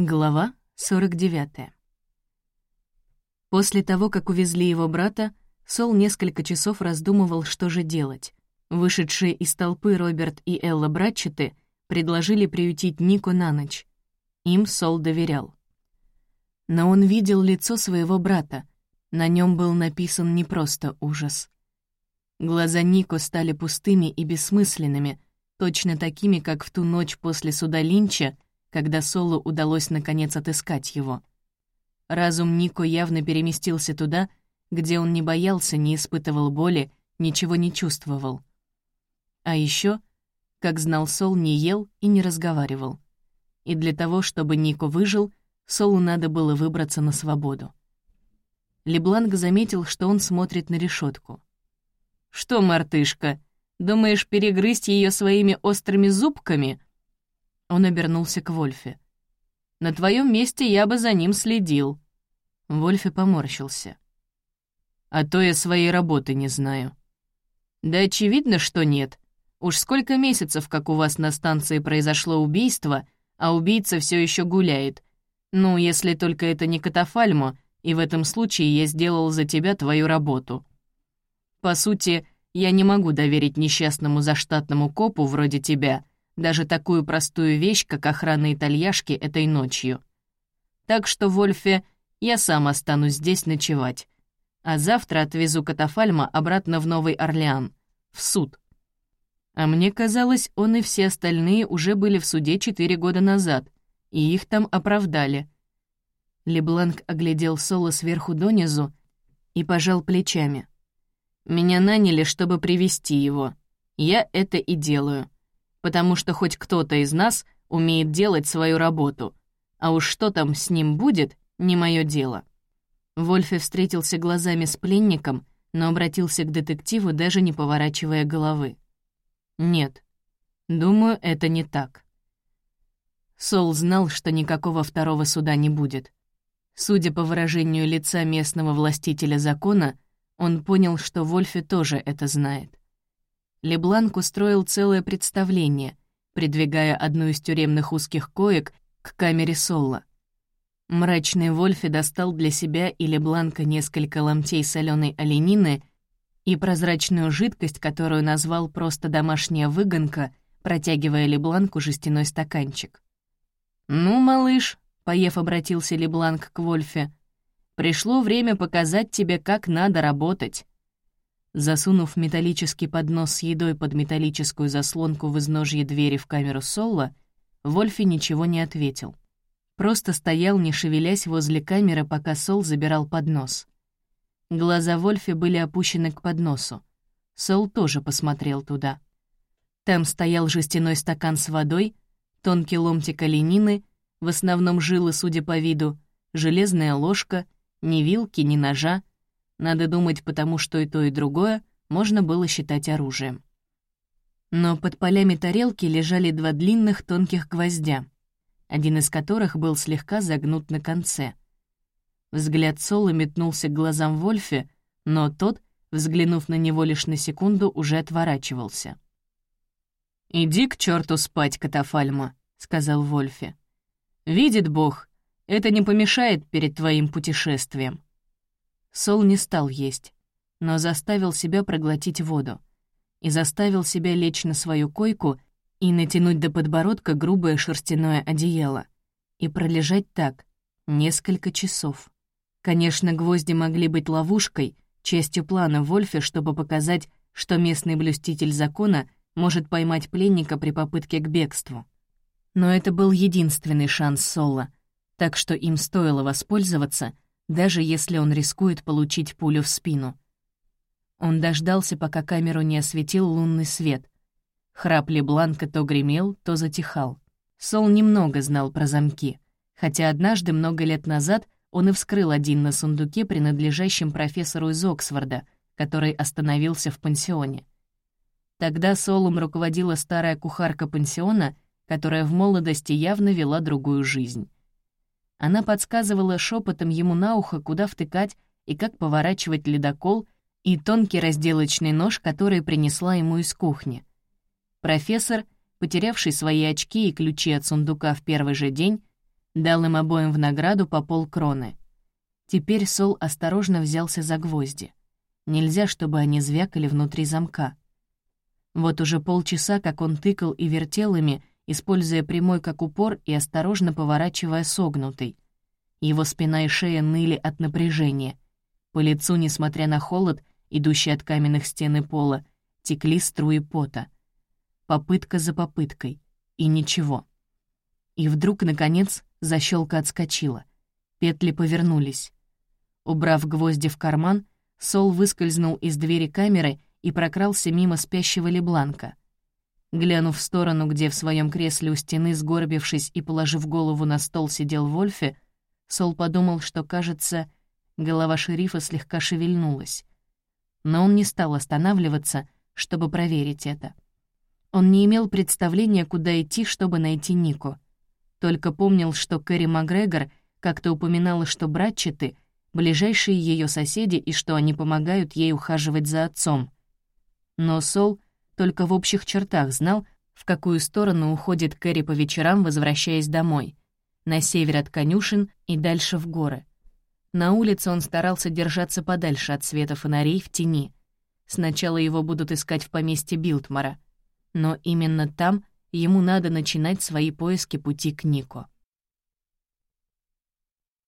Глава 49. После того, как увезли его брата, Сол несколько часов раздумывал, что же делать. Вышедшие из толпы Роберт и Элла Братчеты предложили приютить Нику на ночь. Им Сол доверял. Но он видел лицо своего брата. На нем был написан не просто ужас. Глаза Нико стали пустыми и бессмысленными, точно такими, как в ту ночь после суда Линча — когда Солу удалось наконец отыскать его. Разум Нико явно переместился туда, где он не боялся, не испытывал боли, ничего не чувствовал. А еще, как знал Сол, не ел и не разговаривал. И для того, чтобы Нико выжил, Солу надо было выбраться на свободу. Лебланк заметил, что он смотрит на решетку. «Что, мартышка, думаешь перегрызть ее своими острыми зубками?» Он обернулся к Вольфе. «На твоем месте я бы за ним следил». Вольфе поморщился. «А то я своей работы не знаю». «Да очевидно, что нет. Уж сколько месяцев, как у вас на станции произошло убийство, а убийца все еще гуляет. Ну, если только это не катафальмо, и в этом случае я сделал за тебя твою работу. По сути, я не могу доверить несчастному заштатному копу вроде тебя даже такую простую вещь, как охрана итальяшки этой ночью. Так что, Вольфе, я сам останусь здесь ночевать. А завтра отвезу Катафальма обратно в Новый Орлеан, в суд. А мне казалось, он и все остальные уже были в суде четыре года назад, и их там оправдали. Лебланк оглядел Соло сверху донизу и пожал плечами. «Меня наняли, чтобы привести его. Я это и делаю потому что хоть кто-то из нас умеет делать свою работу, а уж что там с ним будет, не мое дело». Вольфе встретился глазами с пленником, но обратился к детективу, даже не поворачивая головы. «Нет, думаю, это не так». Сол знал, что никакого второго суда не будет. Судя по выражению лица местного властителя закона, он понял, что Вольфе тоже это знает. Лебланк устроил целое представление, придвигая одну из тюремных узких коек к камере Солла. Мрачный Вольфе достал для себя и Лебланка несколько ломтей соленой оленины и прозрачную жидкость, которую назвал просто домашняя выгонка, протягивая Лебланку жестяной стаканчик. «Ну, малыш», — поев обратился Лебланк к Вольфе, — «пришло время показать тебе, как надо работать. Засунув металлический поднос с едой под металлическую заслонку в изножье двери в камеру Солла, Вольфи ничего не ответил. Просто стоял, не шевелясь возле камеры, пока Сол забирал поднос. Глаза Вольфи были опущены к подносу. Сол тоже посмотрел туда. Там стоял жестяной стакан с водой, тонкий ломтик оленины, в основном жилы, судя по виду, железная ложка, ни вилки, ни ножа, надо думать, потому что и то, и другое можно было считать оружием. Но под полями тарелки лежали два длинных тонких гвоздя, один из которых был слегка загнут на конце. Взгляд Соло метнулся к глазам Вольфе, но тот, взглянув на него лишь на секунду, уже отворачивался. «Иди к черту спать, Катафальма», — сказал Вольфе. «Видит Бог, это не помешает перед твоим путешествием. Сол не стал есть, но заставил себя проглотить воду и заставил себя лечь на свою койку и натянуть до подбородка грубое шерстяное одеяло и пролежать так несколько часов. Конечно, гвозди могли быть ловушкой, частью плана Вольфе, чтобы показать, что местный блюститель закона может поймать пленника при попытке к бегству. Но это был единственный шанс Соло, так что им стоило воспользоваться — даже если он рискует получить пулю в спину. Он дождался, пока камеру не осветил лунный свет. Храп Лебланка то гремел, то затихал. Сол немного знал про замки, хотя однажды, много лет назад, он и вскрыл один на сундуке, принадлежащем профессору из Оксфорда, который остановился в пансионе. Тогда Солом руководила старая кухарка пансиона, которая в молодости явно вела другую жизнь. Она подсказывала шепотом ему на ухо, куда втыкать и как поворачивать ледокол и тонкий разделочный нож, который принесла ему из кухни. Профессор, потерявший свои очки и ключи от сундука в первый же день, Дал им обоим в награду по полкроны. Теперь Сол осторожно взялся за гвозди. Нельзя, чтобы они звякали внутри замка. Вот уже полчаса, как он тыкал и вертел ими, используя прямой как упор и осторожно поворачивая согнутый. Его спина и шея ныли от напряжения. По лицу, несмотря на холод, идущий от каменных стен и пола, текли струи пота. Попытка за попыткой. И ничего. И вдруг, наконец, защелка отскочила. Петли повернулись. Убрав гвозди в карман, Сол выскользнул из двери камеры и прокрался мимо спящего Лебланка. Глянув в сторону, где в своем кресле у стены, сгорбившись и положив голову на стол, сидел Вольфе, Сол подумал, что, кажется, голова шерифа слегка шевельнулась. Но он не стал останавливаться, чтобы проверить это. Он не имел представления, куда идти, чтобы найти Нику. Только помнил, что Кэрри Макгрегор как-то упоминала, что братчеты — ближайшие ее соседи и что они помогают ей ухаживать за отцом. Но Сол только в общих чертах знал, в какую сторону уходит Кэрри по вечерам, возвращаясь домой. На север от конюшен и дальше в горы. На улице он старался держаться подальше от света фонарей в тени. Сначала его будут искать в поместье Билтмара. Но именно там ему надо начинать свои поиски пути к Нико.